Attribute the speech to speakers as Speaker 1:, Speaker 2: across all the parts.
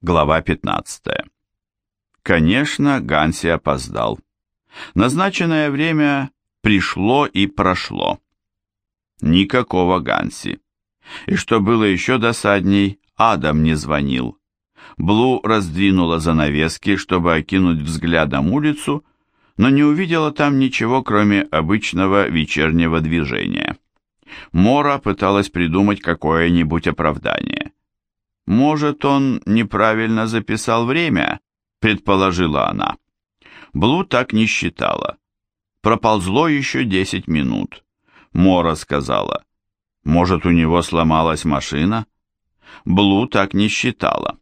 Speaker 1: Глава 15. Конечно, Ганси опоздал. Назначенное время пришло и прошло. Никакого Ганси. И что было еще досадней, Адам не звонил. Блу раздвинула занавески, чтобы окинуть взглядом улицу, но не увидела там ничего, кроме обычного вечернего движения. Мора пыталась придумать какое-нибудь оправдание. «Может, он неправильно записал время?» – предположила она. Блу так не считала. Проползло еще десять минут. Мора сказала, «Может, у него сломалась машина?» Блу так не считала.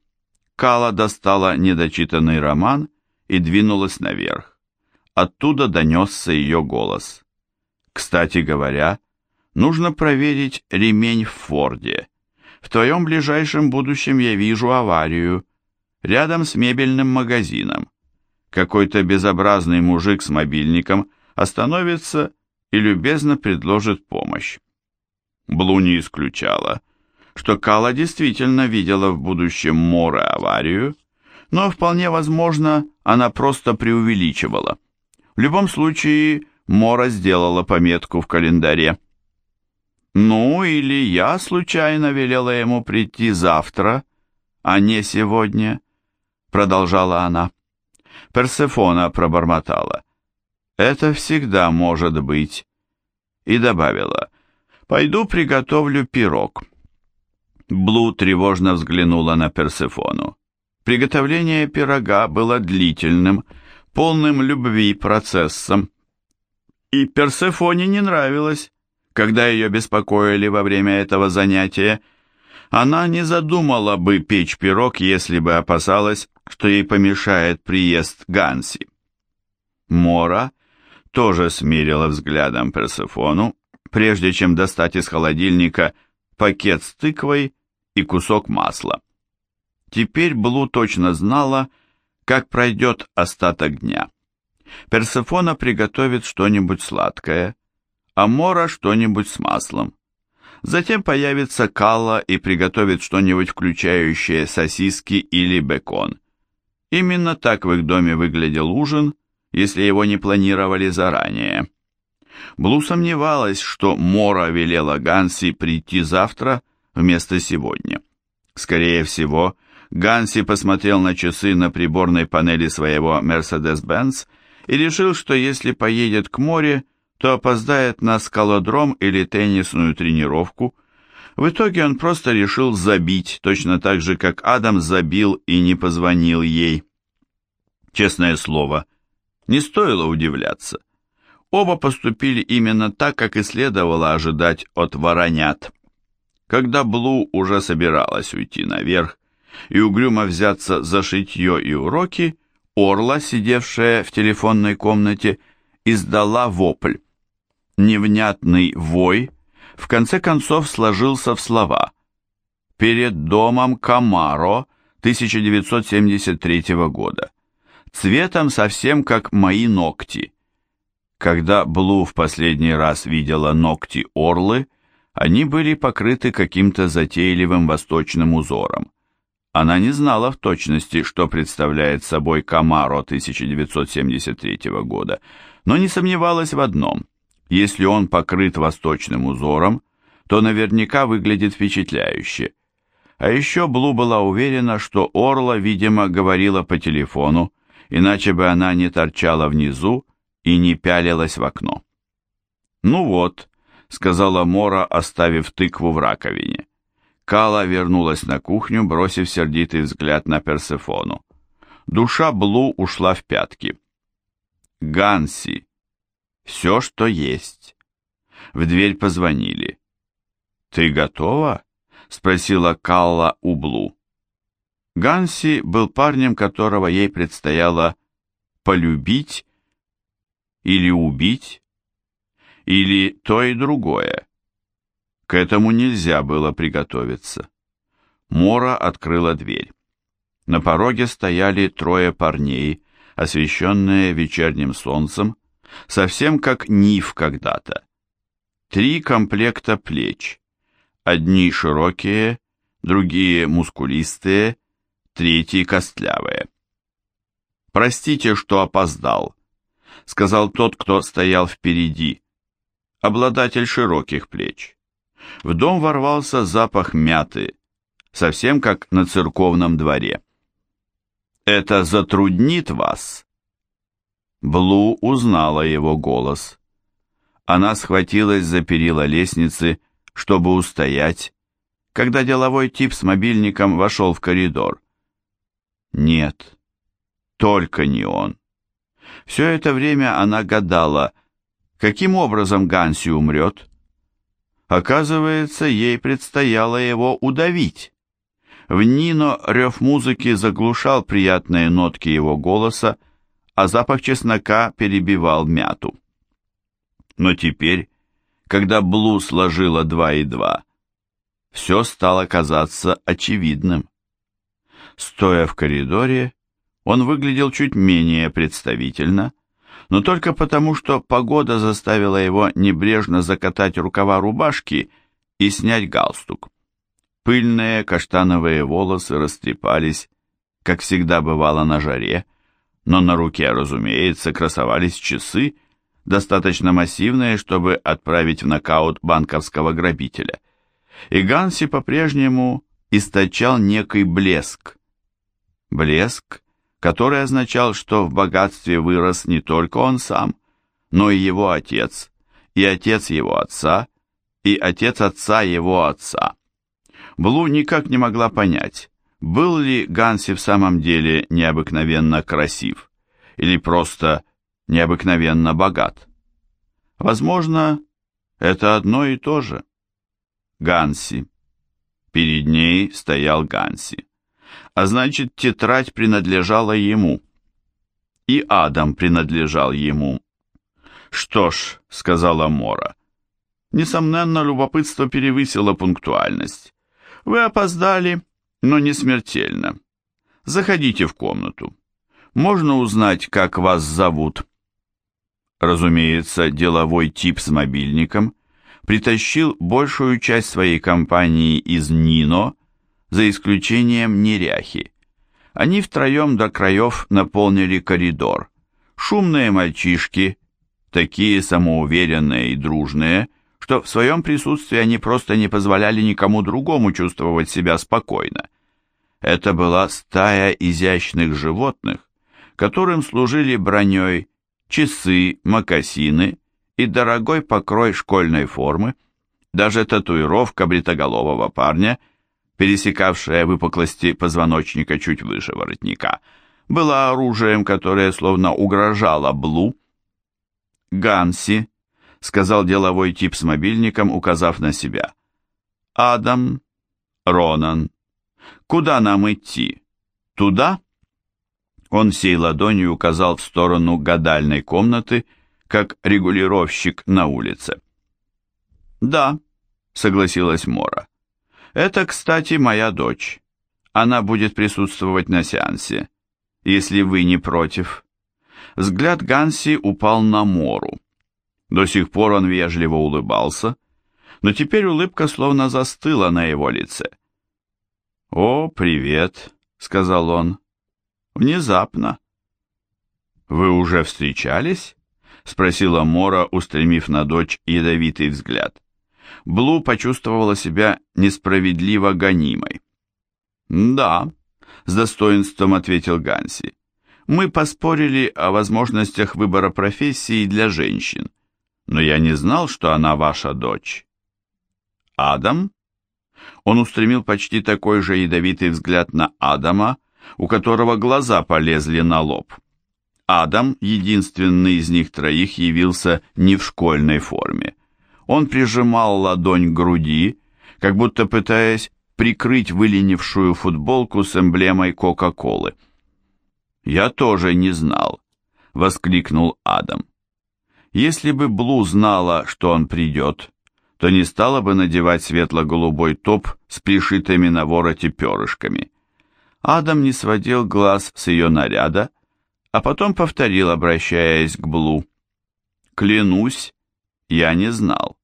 Speaker 1: Кала достала недочитанный роман и двинулась наверх. Оттуда донесся ее голос. «Кстати говоря, нужно проверить ремень в Форде. В твоем ближайшем будущем я вижу аварию. Рядом с мебельным магазином. Какой-то безобразный мужик с мобильником остановится и любезно предложит помощь. Блу не исключала, что Кала действительно видела в будущем море аварию, но вполне возможно, она просто преувеличивала. В любом случае, Мора сделала пометку в календаре. «Ну, или я случайно велела ему прийти завтра, а не сегодня», — продолжала она. Персефона пробормотала. «Это всегда может быть», и добавила. «Пойду приготовлю пирог». Блу тревожно взглянула на Персефону. Приготовление пирога было длительным, полным любви процессом. И Персефоне не нравилось, когда ее беспокоили во время этого занятия, она не задумала бы печь пирог, если бы опасалась, что ей помешает приезд Ганси. Мора тоже смирила взглядом Персефону, прежде чем достать из холодильника пакет с тыквой и кусок масла. Теперь Блу точно знала, как пройдет остаток дня. Персефона приготовит что-нибудь сладкое, а Мора что-нибудь с маслом. Затем появится Калла и приготовит что-нибудь, включающее сосиски или бекон. Именно так в их доме выглядел ужин, если его не планировали заранее. Блу сомневалась, что Мора велела Ганси прийти завтра вместо сегодня. Скорее всего, Ганси посмотрел на часы на приборной панели своего Mercedes-Benz и решил, что если поедет к морю, то опоздает на скалодром или теннисную тренировку. В итоге он просто решил забить, точно так же, как Адам забил и не позвонил ей. Честное слово, не стоило удивляться. Оба поступили именно так, как и следовало ожидать от воронят. Когда Блу уже собиралась уйти наверх и угрюмо взяться за шитье и уроки, Орла, сидевшая в телефонной комнате, издала вопль. Невнятный вой в конце концов сложился в слова «Перед домом Камаро 1973 года. Цветом совсем как мои ногти». Когда Блу в последний раз видела ногти орлы, они были покрыты каким-то затейливым восточным узором. Она не знала в точности, что представляет собой Камаро 1973 года, но не сомневалась в одном – если он покрыт восточным узором, то наверняка выглядит впечатляюще. А еще Блу была уверена, что Орла, видимо, говорила по телефону, иначе бы она не торчала внизу и не пялилась в окно. «Ну вот», — сказала Мора, оставив тыкву в раковине. Кала вернулась на кухню, бросив сердитый взгляд на Персефону. Душа Блу ушла в пятки. «Ганси», все, что есть. В дверь позвонили. «Ты готова?» — спросила Калла Ублу. Ганси был парнем, которого ей предстояло полюбить или убить, или то и другое. К этому нельзя было приготовиться. Мора открыла дверь. На пороге стояли трое парней, освещенные вечерним солнцем, совсем как Нив когда-то. Три комплекта плеч. Одни широкие, другие мускулистые, третий костлявые. «Простите, что опоздал», — сказал тот, кто стоял впереди, обладатель широких плеч. В дом ворвался запах мяты, совсем как на церковном дворе. «Это затруднит вас?» Блу узнала его голос. Она схватилась за перила лестницы, чтобы устоять, когда деловой тип с мобильником вошел в коридор. Нет, только не он. Все это время она гадала, каким образом Ганси умрет. Оказывается, ей предстояло его удавить. В Нино рев музыки заглушал приятные нотки его голоса, а запах чеснока перебивал мяту. Но теперь, когда Блу сложила два и два, все стало казаться очевидным. Стоя в коридоре, он выглядел чуть менее представительно, но только потому, что погода заставила его небрежно закатать рукава рубашки и снять галстук. Пыльные каштановые волосы растрепались, как всегда бывало на жаре, но на руке, разумеется, красовались часы, достаточно массивные, чтобы отправить в нокаут банковского грабителя. И Ганси по-прежнему источал некий блеск. Блеск, который означал, что в богатстве вырос не только он сам, но и его отец, и отец его отца, и отец отца его отца. Блу никак не могла понять, был ли Ганси в самом деле необыкновенно красив или просто необыкновенно богат. Возможно, это одно и то же. Ганси. Перед ней стоял Ганси. А значит, тетрадь принадлежала ему. И Адам принадлежал ему. «Что ж», — сказала Мора, — «несомненно, любопытство перевысило пунктуальность. Вы опоздали, но не смертельно. Заходите в комнату. Можно узнать, как вас зовут?» Разумеется, деловой тип с мобильником притащил большую часть своей компании из Нино, за исключением неряхи. Они втроем до краев наполнили коридор. Шумные мальчишки, такие самоуверенные и дружные, что в своем присутствии они просто не позволяли никому другому чувствовать себя спокойно. Это была стая изящных животных, которым служили броней часы, мокасины и дорогой покрой школьной формы, даже татуировка бритоголового парня, пересекавшая выпуклости позвоночника чуть выше воротника, была оружием, которое словно угрожало Блу. «Ганси», — сказал деловой тип с мобильником, указав на себя. «Адам, Ронан, куда нам идти? Туда?» Он всей ладонью указал в сторону гадальной комнаты, как регулировщик на улице. «Да», — согласилась Мора. «Это, кстати, моя дочь. Она будет присутствовать на сеансе, если вы не против». Взгляд Ганси упал на Мору. До сих пор он вежливо улыбался, но теперь улыбка словно застыла на его лице. «О, привет», — сказал он. Внезапно. «Вы уже встречались?» — спросила Мора, устремив на дочь ядовитый взгляд. Блу почувствовала себя несправедливо гонимой. «Да», — с достоинством ответил Ганси. «Мы поспорили о возможностях выбора профессии для женщин, но я не знал, что она ваша дочь». «Адам?» Он устремил почти такой же ядовитый взгляд на Адама, у которого глаза полезли на лоб. Адам, единственный из них троих, явился не в школьной форме. Он прижимал ладонь к груди, как будто пытаясь прикрыть выленившую футболку с эмблемой Кока-Колы. «Я тоже не знал», — воскликнул Адам. «Если бы Блу знала, что он придет, то не стала бы надевать светло-голубой топ с пришитыми на вороте перышками. Адам не сводил глаз с ее наряда, а потом повторил, обращаясь к Блу. «Клянусь, я не знал».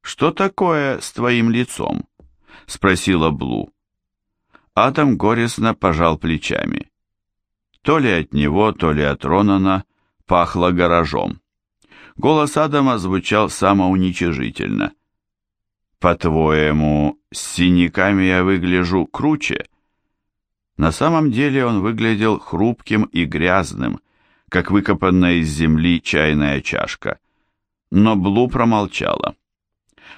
Speaker 1: «Что такое с твоим лицом?» — спросила Блу. Адам горестно пожал плечами. То ли от него, то ли от Ронана пахло гаражом. Голос Адама звучал самоуничижительно. «По-твоему, с синяками я выгляжу круче?» На самом деле он выглядел хрупким и грязным, как выкопанная из земли чайная чашка. Но Блу промолчала.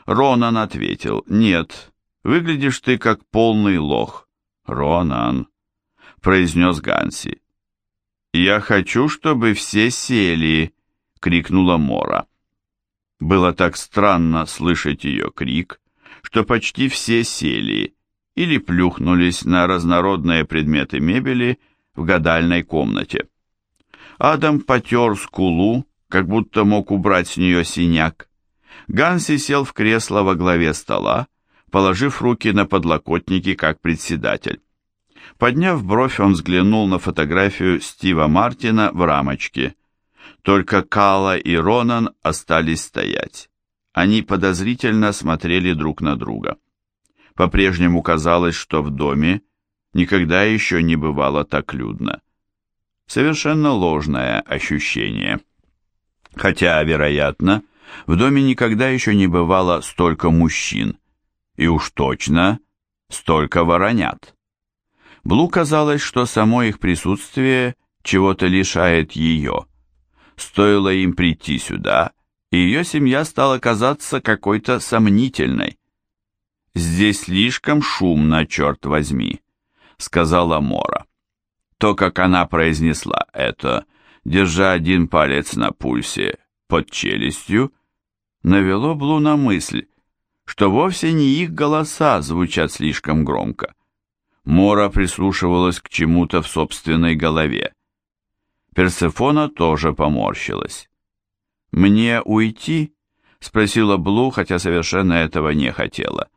Speaker 1: Ронан ответил, «Нет, выглядишь ты как полный лох». «Ронан», — произнес Ганси. «Я хочу, чтобы все сели», — крикнула Мора. Было так странно слышать ее крик, что почти все сели или плюхнулись на разнородные предметы мебели в гадальной комнате. Адам потер скулу, как будто мог убрать с нее синяк. Ганси сел в кресло во главе стола, положив руки на подлокотники, как председатель. Подняв бровь, он взглянул на фотографию Стива Мартина в рамочке. Только Кала и Ронан остались стоять. Они подозрительно смотрели друг на друга. По-прежнему казалось, что в доме никогда еще не бывало так людно. Совершенно ложное ощущение. Хотя, вероятно, в доме никогда еще не бывало столько мужчин, и уж точно столько воронят. Блу казалось, что само их присутствие чего-то лишает ее. Стоило им прийти сюда, и ее семья стала казаться какой-то сомнительной. «Здесь слишком шумно, черт возьми», — сказала Мора. То, как она произнесла это, держа один палец на пульсе под челюстью, навело Блу на мысль, что вовсе не их голоса звучат слишком громко. Мора прислушивалась к чему-то в собственной голове. Персефона тоже поморщилась. «Мне уйти?» — спросила Блу, хотя совершенно этого не хотела.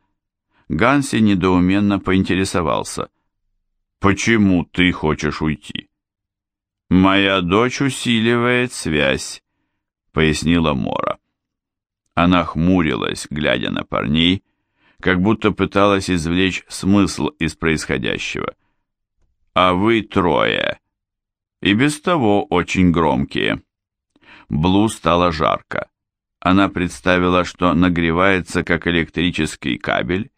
Speaker 1: Ганси недоуменно поинтересовался. «Почему ты хочешь уйти?» «Моя дочь усиливает связь», — пояснила Мора. Она хмурилась, глядя на парней, как будто пыталась извлечь смысл из происходящего. «А вы трое. И без того очень громкие». Блу стало жарко. Она представила, что нагревается, как электрический кабель,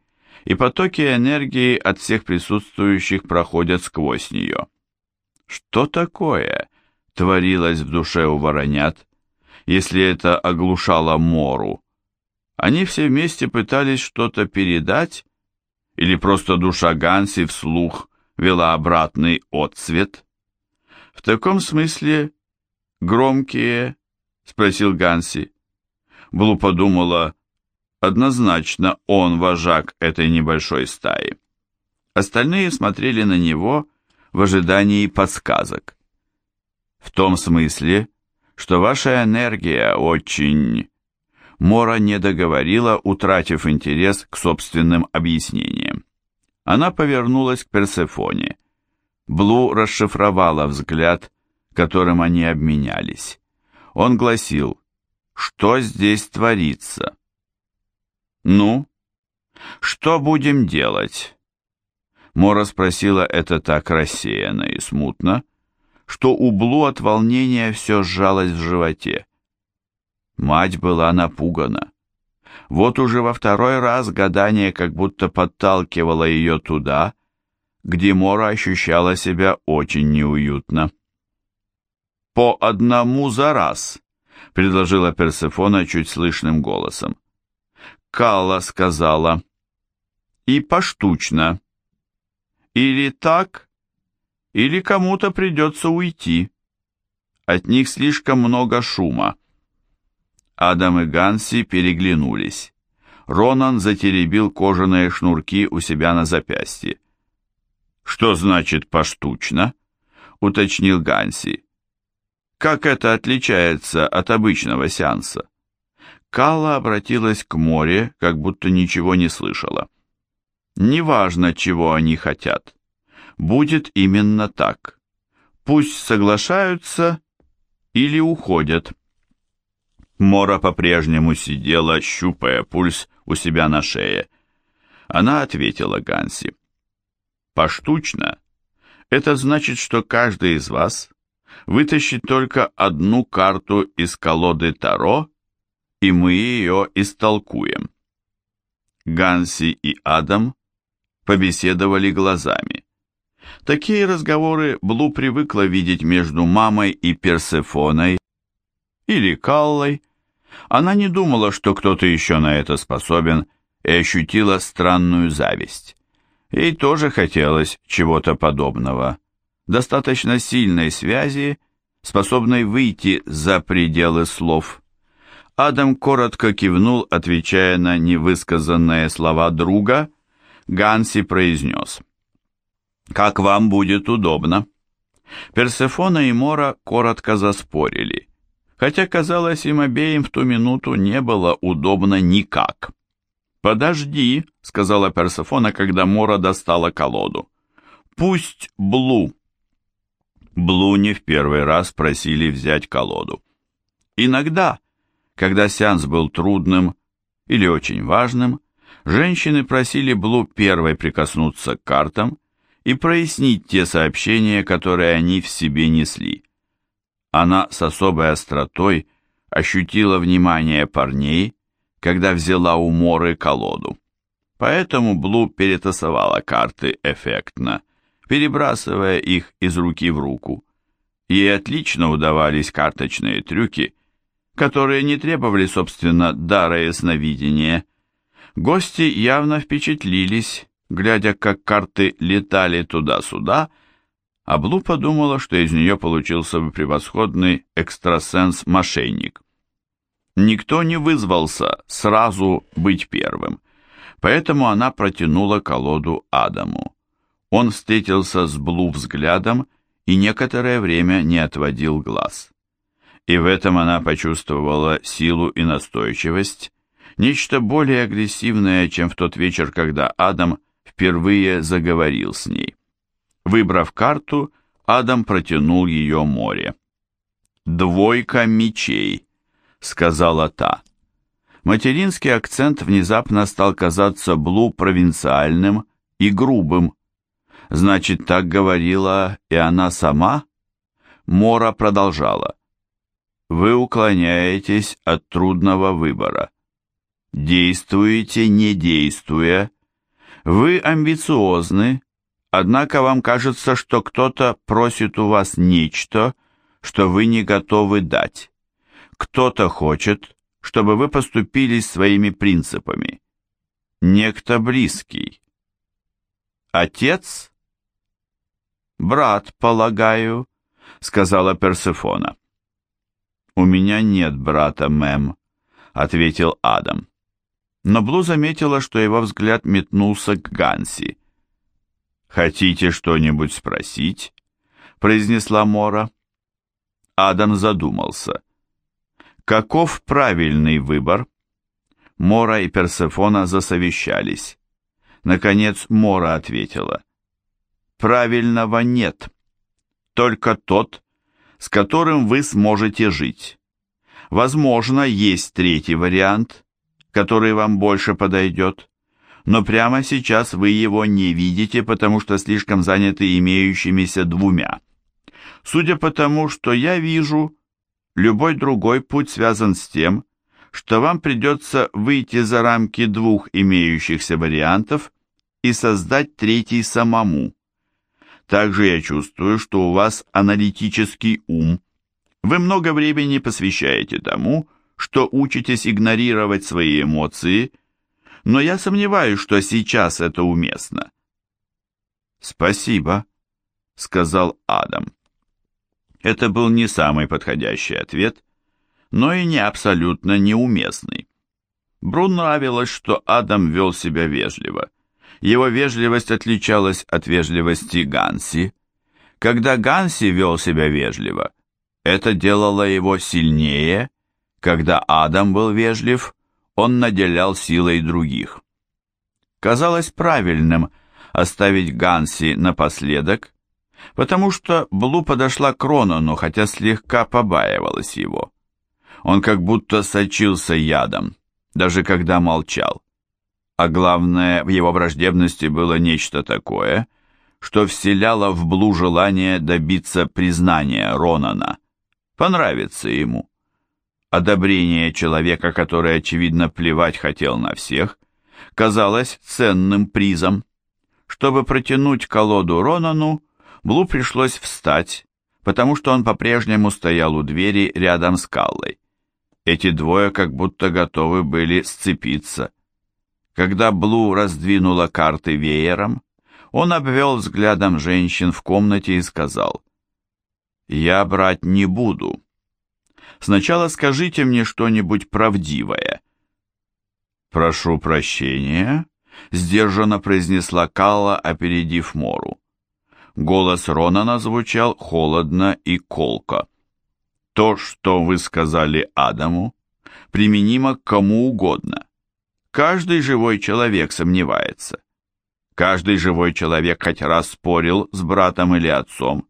Speaker 1: и потоки энергии от всех присутствующих проходят сквозь нее. Что такое творилось в душе у воронят, если это оглушало Мору? Они все вместе пытались что-то передать, или просто душа Ганси вслух вела обратный отцвет? В таком смысле громкие, спросил Ганси. Блу подумала, Однозначно он вожак этой небольшой стаи. Остальные смотрели на него в ожидании подсказок. В том смысле, что ваша энергия очень... Мора не договорила, утратив интерес к собственным объяснениям. Она повернулась к Персефоне. Блу расшифровала взгляд, которым они обменялись. Он гласил, что здесь творится. «Ну, что будем делать?» Мора спросила это так рассеянно и смутно, что у Блу от волнения все сжалось в животе. Мать была напугана. Вот уже во второй раз гадание как будто подталкивало ее туда, где Мора ощущала себя очень неуютно. «По одному за раз», — предложила Персефона чуть слышным голосом. Калла сказала. И поштучно. Или так, или кому-то придется уйти. От них слишком много шума. Адам и Ганси переглянулись. Ронан затеребил кожаные шнурки у себя на запястье. «Что значит поштучно?» — уточнил Ганси. «Как это отличается от обычного сеанса?» Калла обратилась к море, как будто ничего не слышала. «Неважно, чего они хотят. Будет именно так. Пусть соглашаются или уходят». Мора по-прежнему сидела, щупая пульс у себя на шее. Она ответила Ганси. Поштучно. Это значит, что каждый из вас вытащит только одну карту из колоды Таро, и мы ее истолкуем. Ганси и Адам побеседовали глазами. Такие разговоры Блу привыкла видеть между мамой и Персефоной или Каллой. Она не думала, что кто-то еще на это способен, и ощутила странную зависть. Ей тоже хотелось чего-то подобного, достаточно сильной связи, способной выйти за пределы слов. Адам коротко кивнул, отвечая на невысказанные слова друга. Ганси произнес. «Как вам будет удобно». Персефона и Мора коротко заспорили, хотя, казалось, им обеим в ту минуту не было удобно никак. «Подожди», — сказала Персефона, когда Мора достала колоду. «Пусть Блу». Блу не в первый раз просили взять колоду. Иногда, когда сеанс был трудным или очень важным, женщины просили Блу первой прикоснуться к картам и прояснить те сообщения, которые они в себе несли. Она с особой остротой ощутила внимание парней, когда взяла у Моры колоду. Поэтому Блу перетасовала карты эффектно, перебрасывая их из руки в руку. Ей отлично удавались карточные трюки, которые не требовали, собственно, дара ясновидения. Гости явно впечатлились, глядя, как карты летали туда-сюда, а Блу подумала, что из нее получился бы превосходный экстрасенс-мошенник. Никто не вызвался сразу быть первым, поэтому она протянула колоду Адаму. Он встретился с Блу взглядом и некоторое время не отводил глаз. И в этом она почувствовала силу и настойчивость, нечто более агрессивное, чем в тот вечер, когда Адам впервые заговорил с ней. Выбрав карту, Адам протянул ее море. «Двойка мечей», — сказала та. Материнский акцент внезапно стал казаться Блу провинциальным и грубым. Значит, так говорила и она сама? Мора продолжала. Вы уклоняетесь от трудного выбора. Действуете, не действуя, вы амбициозны, однако вам кажется, что кто-то просит у вас нечто, что вы не готовы дать. Кто-то хочет, чтобы вы поступили своими принципами. Некто близкий. Отец? Брат, полагаю, сказала Персефона. У меня нет брата, мэм, ответил Адам но Блу заметила, что его взгляд метнулся к Ганси. «Хотите что-нибудь спросить?» — произнесла Мора. Адам задумался. «Каков правильный выбор?» Мора и Персефона засовещались. Наконец Мора ответила. «Правильного нет. Только тот, с которым вы сможете жить. Возможно, есть третий вариант, который вам больше подойдет, но прямо сейчас вы его не видите, потому что слишком заняты имеющимися двумя. Судя по тому, что я вижу, любой другой путь связан с тем, что вам придется выйти за рамки двух имеющихся вариантов и создать третий самому. Также я чувствую, что у вас аналитический ум. Вы много времени посвящаете тому, что учитесь игнорировать свои эмоции, но я сомневаюсь, что сейчас это уместно. «Спасибо», — сказал Адам. Это был не самый подходящий ответ, но и не абсолютно неуместный. Бру нравилось, что Адам вел себя вежливо. Его вежливость отличалась от вежливости Ганси. Когда Ганси вел себя вежливо, это делало его сильнее когда Адам был вежлив, он наделял силой других. Казалось правильным оставить Ганси напоследок, потому что Блу подошла к Ронану, хотя слегка побаивалась его. Он как будто сочился ядом, даже когда молчал. А главное, в его враждебности было нечто такое, что вселяло в Блу желание добиться признания Ронана, понравиться ему. Одобрение человека, который, очевидно, плевать хотел на всех, казалось ценным призом. Чтобы протянуть колоду Ронану, Блу пришлось встать, потому что он по-прежнему стоял у двери рядом с Каллой. Эти двое как будто готовы были сцепиться. Когда Блу раздвинула карты веером, он обвел взглядом женщин в комнате и сказал, «Я брать не буду. Сначала скажите мне что-нибудь правдивое». «Прошу прощения», — сдержанно произнесла Калла, опередив Мору. Голос Ронана звучал холодно и колко. То, что вы сказали Адаму, применимо к кому угодно. Каждый живой человек сомневается. Каждый живой человек хоть раз спорил с братом или отцом.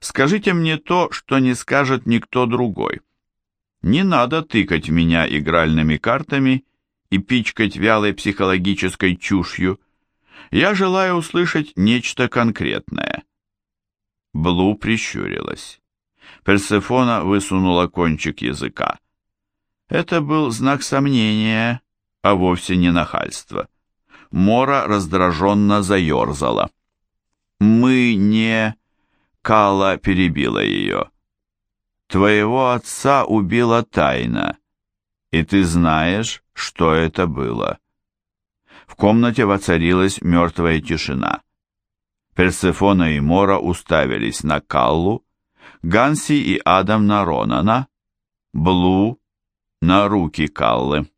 Speaker 1: Скажите мне то, что не скажет никто другой. Не надо тыкать меня игральными картами и пичкать вялой психологической чушью. Я желаю услышать нечто конкретное. Блу прищурилась. Персефона высунула кончик языка. Это был знак сомнения, а вовсе не нахальства. Мора раздраженно заерзала. «Мы не...» Кала перебила ее. «Твоего отца убила тайна, и ты знаешь, что это было». В комнате воцарилась мертвая тишина. Персефона и Мора уставились на Каллу, Ганси и Адам на Ронана, Блу на руки Каллы.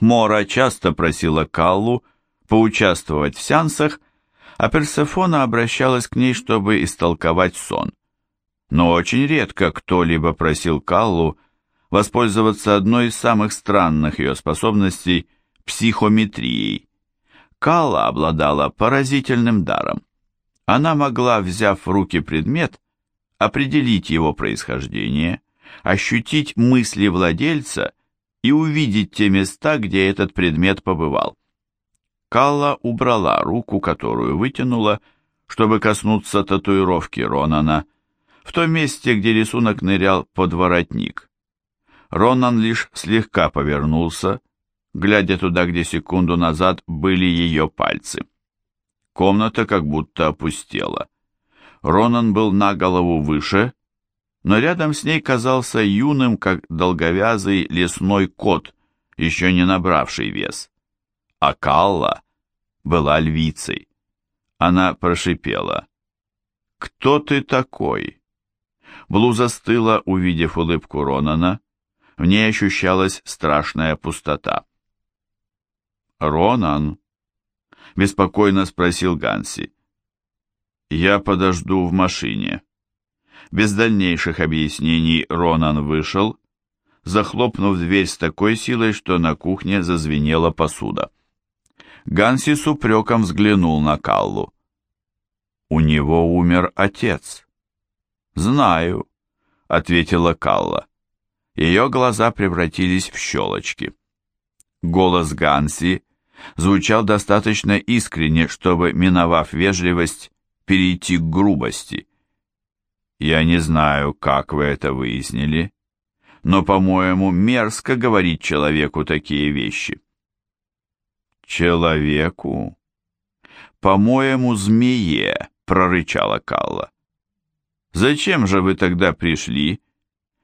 Speaker 1: Мора часто просила Каллу поучаствовать в сеансах, а Персефона обращалась к ней, чтобы истолковать сон. Но очень редко кто-либо просил Каллу воспользоваться одной из самых странных ее способностей – психометрией. Калла обладала поразительным даром. Она могла, взяв в руки предмет, определить его происхождение, ощутить мысли владельца и увидеть те места, где этот предмет побывал. Калла убрала руку, которую вытянула, чтобы коснуться татуировки Ронана, в том месте, где рисунок нырял под воротник. Ронан лишь слегка повернулся, глядя туда, где секунду назад были ее пальцы. Комната как будто опустела. Ронан был на голову выше, но рядом с ней казался юным, как долговязый лесной кот, еще не набравший вес. А Калла была львицей. Она прошипела. «Кто ты такой?» Блу застыла, увидев улыбку Ронана. В ней ощущалась страшная пустота. «Ронан?» — беспокойно спросил Ганси. «Я подожду в машине». Без дальнейших объяснений Ронан вышел, захлопнув дверь с такой силой, что на кухне зазвенела посуда. Ганси с упреком взглянул на Каллу. «У него умер отец». «Знаю», — ответила Калла. Ее глаза превратились в щелочки. Голос Ганси звучал достаточно искренне, чтобы, миновав вежливость, перейти к грубости. Я не знаю, как вы это выяснили, но, по-моему, мерзко говорить человеку такие вещи. Человеку? По-моему, змее, прорычала Калла. Зачем же вы тогда пришли,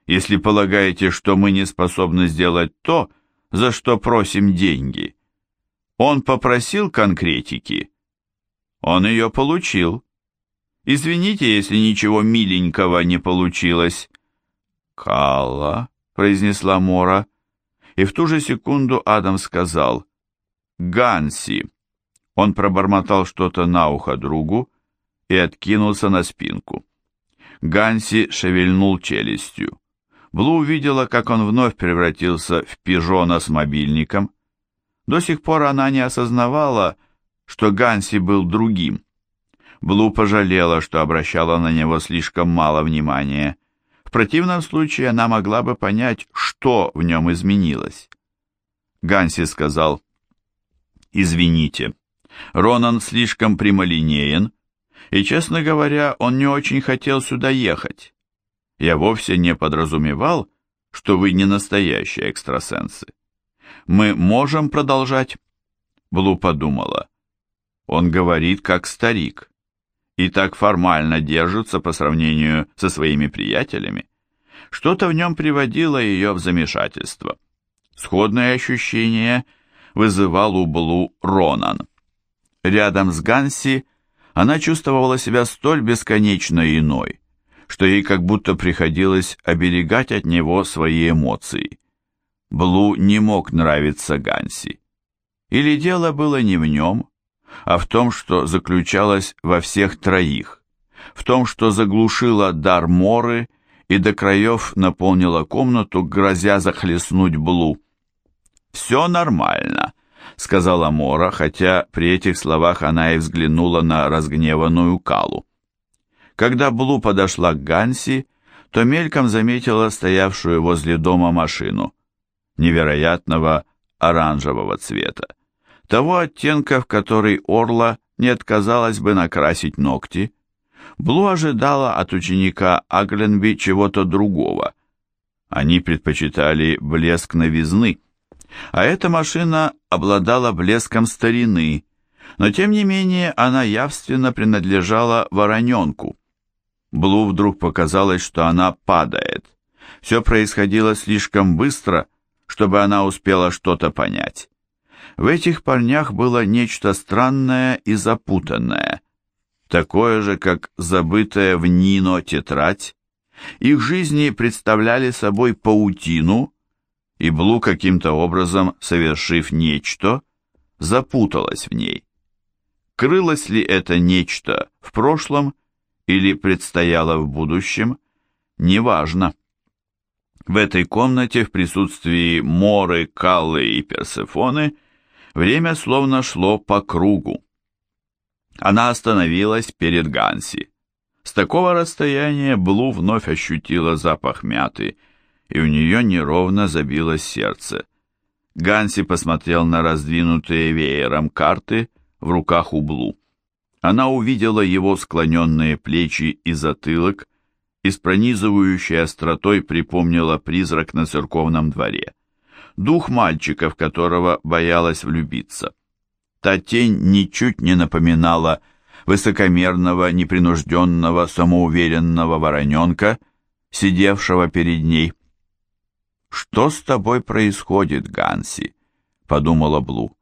Speaker 1: если полагаете, что мы не способны сделать то, за что просим деньги? Он попросил конкретики. Он ее получил. Извините, если ничего миленького не получилось. Калла, произнесла Мора, и в ту же секунду Адам сказал «Ганси». Он пробормотал что-то на ухо другу и откинулся на спинку. Ганси шевельнул челюстью. Блу увидела, как он вновь превратился в пижона с мобильником. До сих пор она не осознавала, что Ганси был другим. Блу пожалела, что обращала на него слишком мало внимания. В противном случае она могла бы понять, что в нем изменилось. Ганси сказал, «Извините, Ронан слишком прямолинеен, И, честно говоря, он не очень хотел сюда ехать. Я вовсе не подразумевал, что вы не настоящие экстрасенсы. Мы можем продолжать?» Блу подумала. Он говорит как старик и так формально держится по сравнению со своими приятелями. Что-то в нем приводило ее в замешательство. Сходное ощущение вызывал у Блу Ронан. Рядом с Ганси она чувствовала себя столь бесконечно иной, что ей как будто приходилось оберегать от него свои эмоции. Блу не мог нравиться Ганси. Или дело было не в нем, а в том, что заключалось во всех троих, в том, что заглушила дар Моры и до краев наполнила комнату, грозя захлестнуть Блу. «Все нормально», — сказала Мора, хотя при этих словах она и взглянула на разгневанную Калу. Когда Блу подошла к Ганси, то мельком заметила стоявшую возле дома машину, невероятного оранжевого цвета, того оттенка, в который Орла не отказалась бы накрасить ногти. Блу ожидала от ученика Агленби чего-то другого. Они предпочитали блеск новизны, а эта машина обладала блеском старины, но тем не менее она явственно принадлежала вороненку. Блу вдруг показалось, что она падает. Все происходило слишком быстро, чтобы она успела что-то понять. В этих парнях было нечто странное и запутанное, такое же, как забытая в Нино тетрадь. Их жизни представляли собой паутину, и Блу каким-то образом, совершив нечто, запуталась в ней. Крылось ли это нечто в прошлом или предстояло в будущем, неважно. В этой комнате в присутствии Моры, Каллы и Персефоны время словно шло по кругу. Она остановилась перед Ганси. С такого расстояния Блу вновь ощутила запах мяты, и у нее неровно забилось сердце. Ганси посмотрел на раздвинутые веером карты в руках у Блу. Она увидела его склоненные плечи и затылок, и с пронизывающей остротой припомнила призрак на церковном дворе. Дух мальчика, в которого боялась влюбиться. Та тень ничуть не напоминала высокомерного, непринужденного, самоуверенного вороненка, сидевшего перед ней. «Что с тобой происходит, Ганси?» — подумала Блу.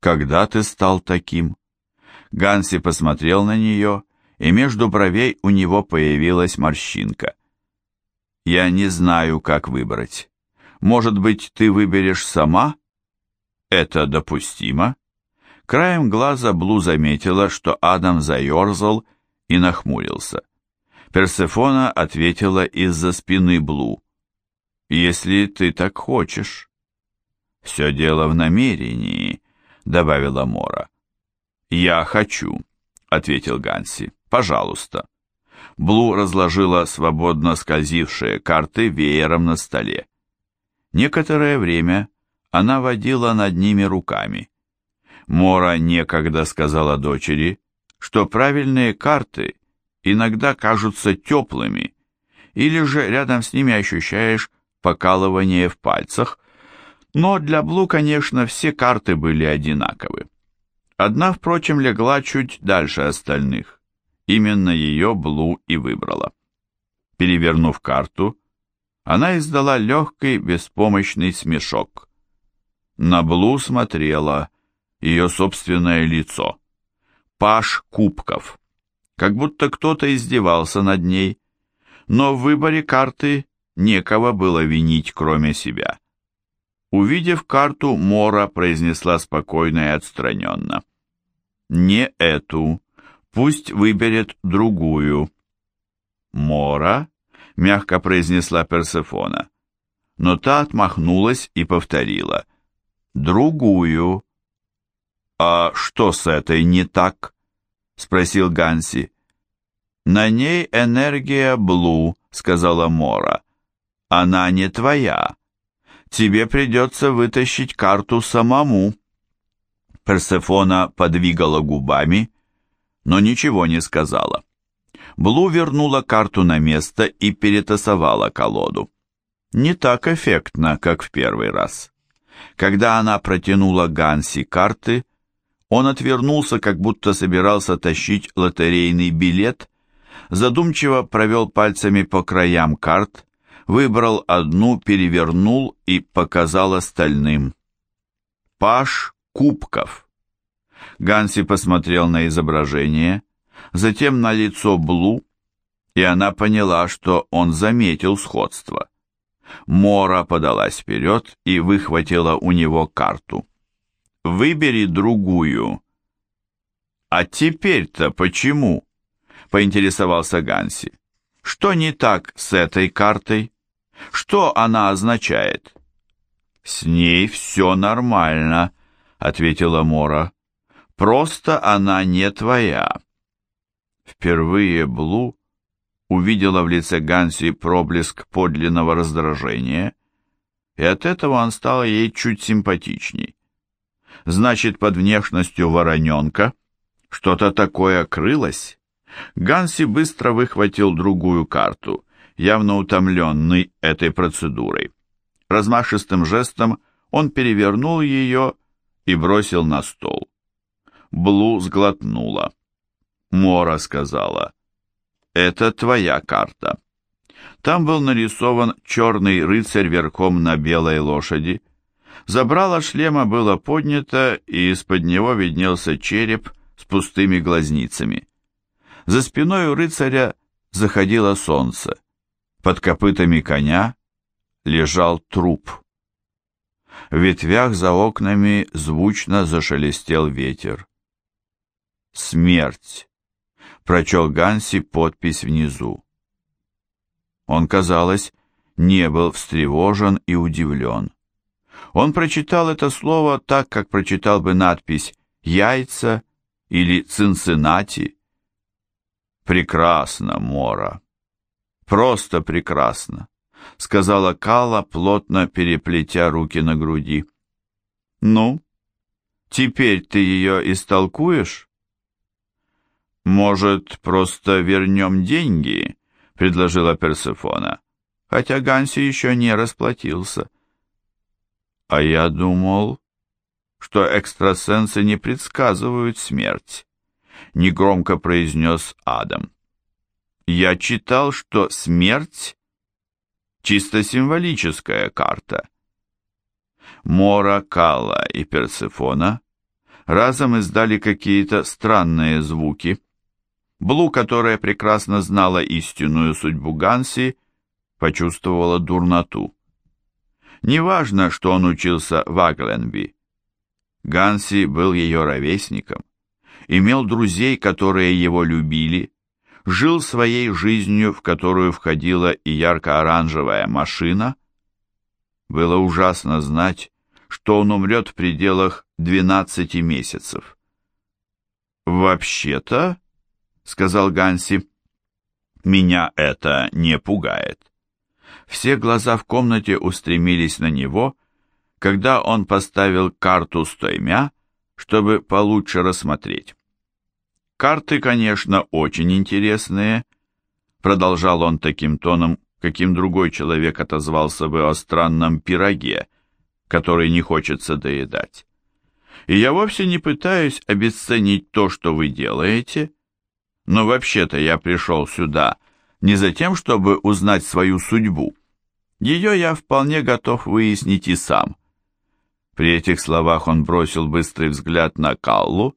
Speaker 1: «Когда ты стал таким?» Ганси посмотрел на нее и между бровей у него появилась морщинка. «Я не знаю, как выбрать. Может быть, ты выберешь сама?» «Это допустимо?» Краем глаза Блу заметила, что Адам заерзал и нахмурился. Персефона ответила из-за спины Блу. «Если ты так хочешь». «Все дело в намерении», — добавила Мора. «Я хочу», — ответил Ганси. Пожалуйста». Блу разложила свободно скользившие карты веером на столе. Некоторое время она водила над ними руками. Мора некогда сказала дочери, что правильные карты иногда кажутся теплыми, или же рядом с ними ощущаешь покалывание в пальцах, но для Блу, конечно, все карты были одинаковы. Одна, впрочем, легла чуть дальше остальных. Именно ее Блу и выбрала. Перевернув карту, она издала легкий беспомощный смешок. На Блу смотрела ее собственное лицо. Паш кубков. Как будто кто-то издевался над ней. Но в выборе карты некого было винить, кроме себя. Увидев карту, Мора произнесла спокойно и отстраненно. «Не эту, Пусть выберет другую. Мора, мягко произнесла Персефона, но та отмахнулась и повторила. Другую. А что с этой не так? спросил Ганси. На ней энергия Блу, сказала Мора. Она не твоя. Тебе придется вытащить карту самому. Персефона подвигала губами, но ничего не сказала. Блу вернула карту на место и перетасовала колоду. Не так эффектно, как в первый раз. Когда она протянула Ганси карты, он отвернулся, как будто собирался тащить лотерейный билет, задумчиво провел пальцами по краям карт, выбрал одну, перевернул и показал остальным. Паш кубков. Ганси посмотрел на изображение, затем на лицо Блу, и она поняла, что он заметил сходство. Мора подалась вперед и выхватила у него карту. «Выбери другую». «А теперь-то почему?» — поинтересовался Ганси. «Что не так с этой картой? Что она означает?» «С ней все нормально», — ответила Мора. «Просто она не твоя». Впервые Блу увидела в лице Ганси проблеск подлинного раздражения, и от этого он стал ей чуть симпатичней. Значит, под внешностью вороненка что-то такое крылось? Ганси быстро выхватил другую карту, явно утомленный этой процедурой. Размашистым жестом он перевернул ее и бросил на стол. Блу сглотнула. Мора сказала, «Это твоя карта». Там был нарисован черный рыцарь верхом на белой лошади. Забрало шлема было поднято, и из-под него виднелся череп с пустыми глазницами. За спиной у рыцаря заходило солнце. Под копытами коня лежал труп. В ветвях за окнами звучно зашелестел ветер. Смерть прочел Ганси подпись внизу. Он, казалось, не был встревожен и удивлен. Он прочитал это слово так, как прочитал бы надпись «Яйца» или «Цинциннати». «Прекрасно, Мора, просто прекрасно», — сказала Кала, плотно переплетя руки на груди. «Ну, теперь ты ее истолкуешь?» «Может, просто вернем деньги?» — предложила Персефона, хотя Ганси еще не расплатился. «А я думал, что экстрасенсы не предсказывают смерть», — негромко произнес Адам. «Я читал, что смерть — чисто символическая карта». Мора, Калла и Персефона разом издали какие-то странные звуки — Блу, которая прекрасно знала истинную судьбу Ганси, почувствовала дурноту. Неважно, что он учился в Агленби. Ганси был ее ровесником, имел друзей, которые его любили, жил своей жизнью, в которую входила и ярко-оранжевая машина. Было ужасно знать, что он умрет в пределах 12 месяцев. «Вообще-то», сказал Ганси. Меня это не пугает. Все глаза в комнате устремились на него, когда он поставил карту стоймя, чтобы получше рассмотреть. Карты, конечно, очень интересные, продолжал он таким тоном, каким другой человек отозвался бы о странном пироге, который не хочется доедать. И я вовсе не пытаюсь обесценить то, что вы делаете, но вообще-то я пришел сюда не за тем, чтобы узнать свою судьбу. Ее я вполне готов выяснить и сам. При этих словах он бросил быстрый взгляд на Каллу,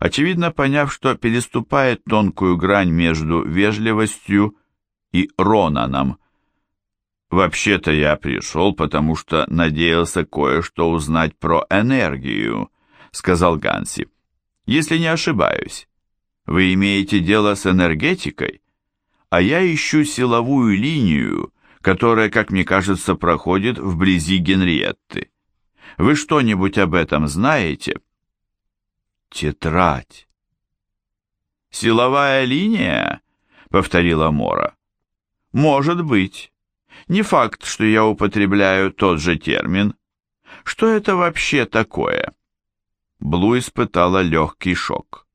Speaker 1: очевидно поняв, что переступает тонкую грань между вежливостью и Ронаном. «Вообще-то я пришел, потому что надеялся кое-что узнать про энергию», — сказал Ганси. «Если не ошибаюсь, вы имеете дело с энергетикой, а я ищу силовую линию, которая, как мне кажется, проходит вблизи Генриетты. Вы что-нибудь об этом знаете? Тетрадь. Силовая линия, повторила Мора. Может быть. Не факт, что я употребляю тот же термин. Что это вообще такое? Блу испытала легкий шок.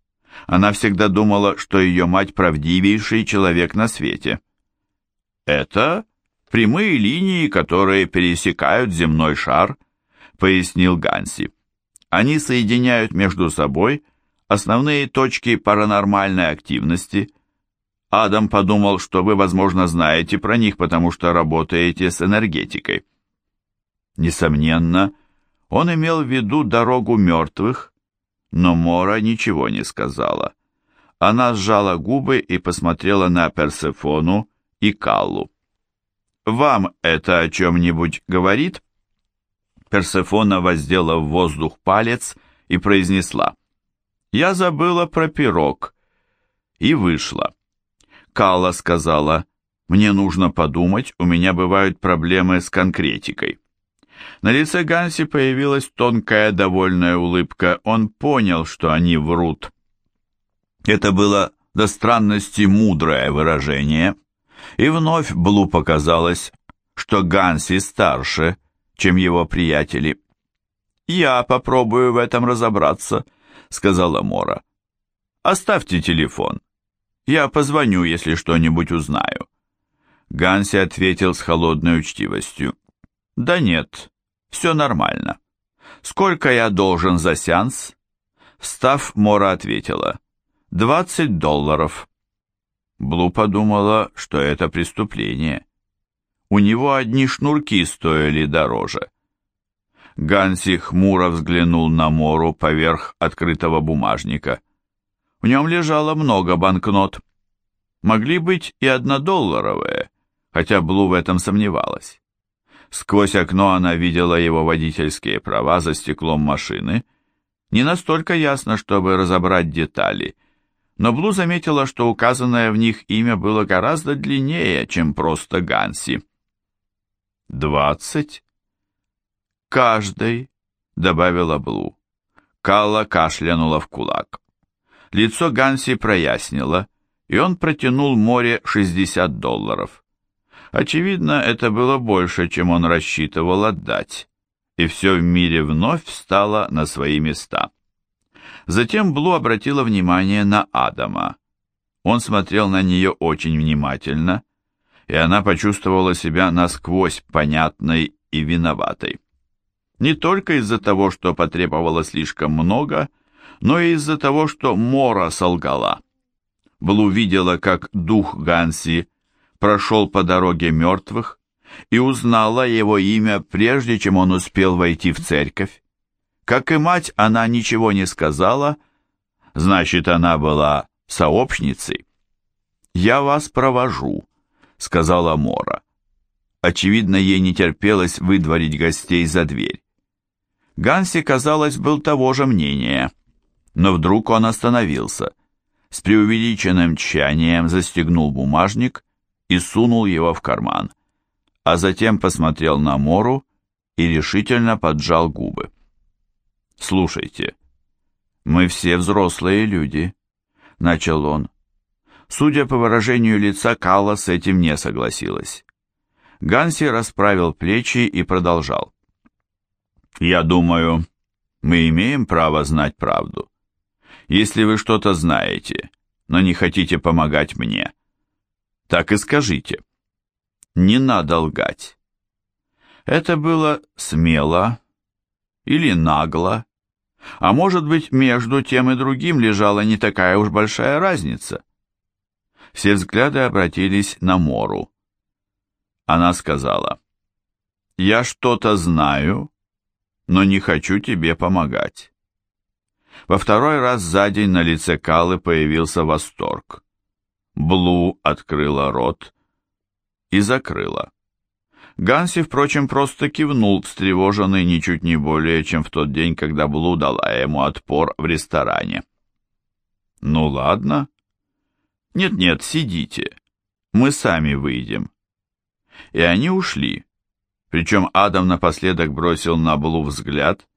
Speaker 1: Она всегда думала, что ее мать правдивейший человек на свете. Это прямые линии, которые пересекают земной шар, пояснил Ганси. Они соединяют между собой основные точки паранормальной активности. Адам подумал, что вы, возможно, знаете про них, потому что работаете с энергетикой. Несомненно, он имел в виду дорогу мертвых, но Мора ничего не сказала. Она сжала губы и посмотрела на Персефону и Каллу. «Вам это о чем-нибудь говорит?» Персефона воздела в воздух палец и произнесла. «Я забыла про пирог». И вышла. Калла сказала, «Мне нужно подумать, у меня бывают проблемы с конкретикой». На лице Ганси появилась тонкая довольная улыбка. Он понял, что они врут. Это было до странности мудрое выражение. И вновь Блу показалось, что Ганси старше, чем его приятели. «Я попробую в этом разобраться», — сказала Мора. «Оставьте телефон. Я позвоню, если что-нибудь узнаю». Ганси ответил с холодной учтивостью. «Да нет, все нормально. Сколько я должен за сеанс?» Встав, Мора ответила. «Двадцать долларов». Блу подумала, что это преступление. У него одни шнурки стоили дороже. Ганси хмуро взглянул на Мору поверх открытого бумажника. В нем лежало много банкнот. Могли быть и однодолларовые, хотя Блу в этом сомневалась. Сквозь окно она видела его водительские права за стеклом машины. Не настолько ясно, чтобы разобрать детали, но Блу заметила, что указанное в них имя было гораздо длиннее, чем просто Ганси. «Двадцать?» «Каждый», — добавила Блу. Калла кашлянула в кулак. Лицо Ганси прояснило, и он протянул море шестьдесят долларов. Очевидно, это было больше, чем он рассчитывал отдать, и все в мире вновь встало на свои места. Затем Блу обратила внимание на Адама. Он смотрел на нее очень внимательно, и она почувствовала себя насквозь понятной и виноватой. Не только из-за того, что потребовала слишком много, но и из-за того, что Мора солгала. Блу видела, как дух Ганси прошел по дороге мертвых и узнала его имя, прежде чем он успел войти в церковь. Как и мать, она ничего не сказала, значит, она была сообщницей. «Я вас провожу», — сказала Мора. Очевидно, ей не терпелось выдворить гостей за дверь. Ганси, казалось, был того же мнения, но вдруг он остановился. С преувеличенным тщанием застегнул бумажник и сунул его в карман, а затем посмотрел на Мору и решительно поджал губы. «Слушайте, мы все взрослые люди», — начал он. Судя по выражению лица, Калла с этим не согласилась. Ганси расправил плечи и продолжал. «Я думаю, мы имеем право знать правду. Если вы что-то знаете, но не хотите помогать мне, так и скажите. Не надо лгать. Это было смело или нагло, а может быть, между тем и другим лежала не такая уж большая разница. Все взгляды обратились на Мору. Она сказала, «Я что-то знаю, но не хочу тебе помогать». Во второй раз за день на лице Калы появился восторг. Блу открыла рот и закрыла. Ганси, впрочем, просто кивнул, встревоженный ничуть не более, чем в тот день, когда Блу дала ему отпор в ресторане. «Ну ладно. Нет-нет, сидите. Мы сами выйдем». И они ушли. Причем Адам напоследок бросил на Блу взгляд,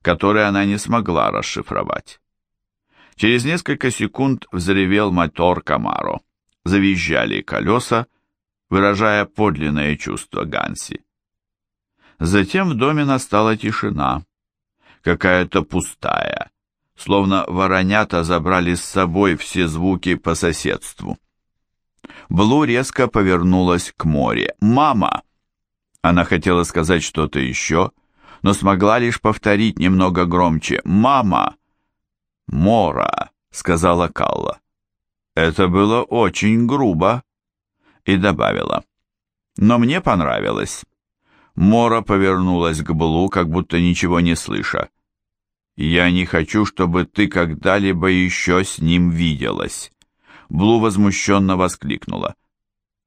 Speaker 1: который она не смогла расшифровать. Через несколько секунд взревел мотор Камаро завизжали колеса, выражая подлинное чувство Ганси. Затем в доме настала тишина, какая-то пустая, словно воронята забрали с собой все звуки по соседству. Блу резко повернулась к море. «Мама!» Она хотела сказать что-то еще, но смогла лишь повторить немного громче. «Мама!» «Мора!» — сказала Калла. Это было очень грубо. И добавила. Но мне понравилось. Мора повернулась к Блу, как будто ничего не слыша. «Я не хочу, чтобы ты когда-либо еще с ним виделась». Блу возмущенно воскликнула.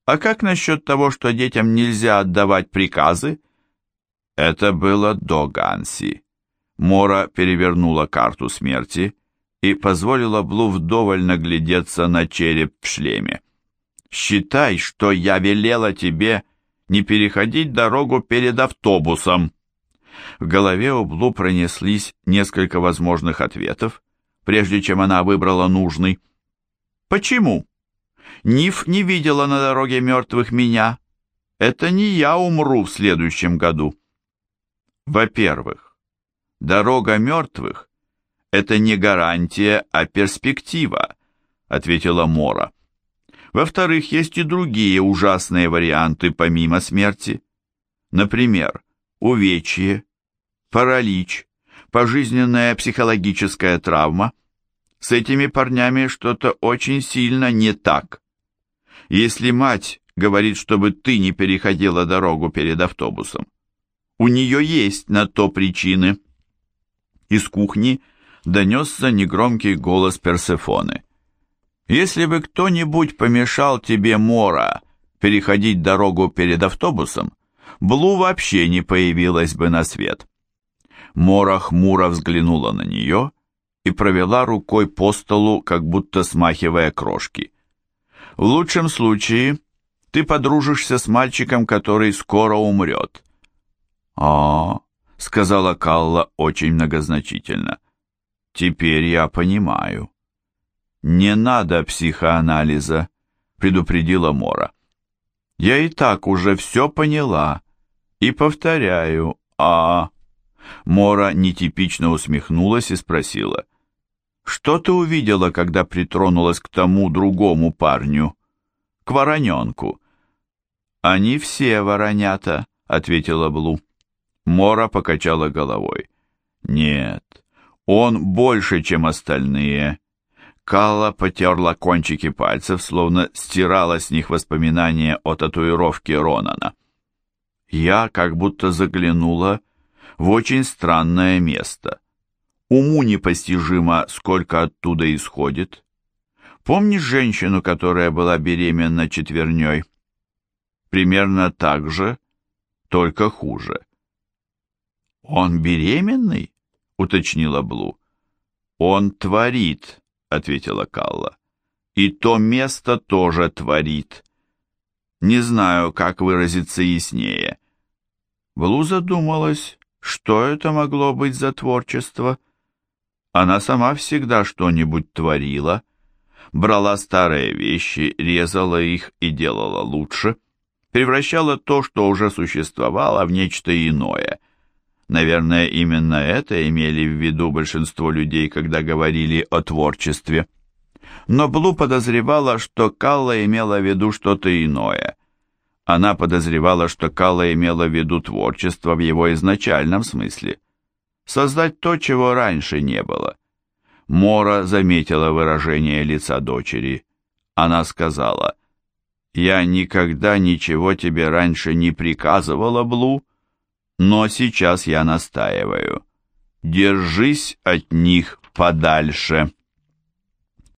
Speaker 1: «А как насчет того, что детям нельзя отдавать приказы?» Это было до Ганси. Мора перевернула карту смерти и позволила Блу вдоволь наглядеться на череп в шлеме. «Считай, что я велела тебе не переходить дорогу перед автобусом». В голове у Блу пронеслись несколько возможных ответов, прежде чем она выбрала нужный. «Почему? Ниф не видела на дороге мертвых меня. Это не я умру в следующем году». Во-первых, дорога мертвых это не гарантия, а перспектива, ответила Мора. Во-вторых, есть и другие ужасные варианты помимо смерти. Например, увечье, паралич, пожизненная психологическая травма. С этими парнями что-то очень сильно не так. Если мать говорит, чтобы ты не переходила дорогу перед автобусом, у нее есть на то причины. Из кухни – донесся негромкий голос Персефоны. «Если бы кто-нибудь помешал тебе, Мора, переходить дорогу перед автобусом, Блу вообще не появилась бы на свет». Мора хмуро взглянула на нее и провела рукой по столу, как будто смахивая крошки. «В лучшем случае ты подружишься с мальчиком, который скоро умрет». «А-а-а», сказала Калла очень многозначительно. Теперь я понимаю. Не надо психоанализа, предупредила Мора. Я и так уже все поняла. И повторяю, а... Мора нетипично усмехнулась и спросила. «Что ты увидела, когда притронулась к тому другому парню? К вороненку?» «Они все воронята», — ответила Блу. Мора покачала головой. «Нет, он больше, чем остальные. Калла потерла кончики пальцев, словно стирала с них воспоминания о татуировке Ронана. Я как будто заглянула в очень странное место. Уму непостижимо, сколько оттуда исходит. Помнишь женщину, которая была беременна четверней? Примерно так же, только хуже. Он беременный? Уточнила Блу. «Он творит», — ответила Калла. «И то место тоже творит. Не знаю, как выразиться яснее». Блу задумалась, что это могло быть за творчество. Она сама всегда что-нибудь творила, брала старые вещи, резала их и делала лучше, превращала то, что уже существовало, в нечто иное — Наверное, именно это имели в виду большинство людей, когда говорили о творчестве. Но Блу подозревала, что Калла имела в виду что-то иное. Она подозревала, что Калла имела в виду творчество в его изначальном смысле. Создать то, чего раньше не было. Мора заметила выражение лица дочери. Она сказала, «Я никогда ничего тебе раньше не приказывала, Блу, но сейчас я настаиваю. Держись от них подальше.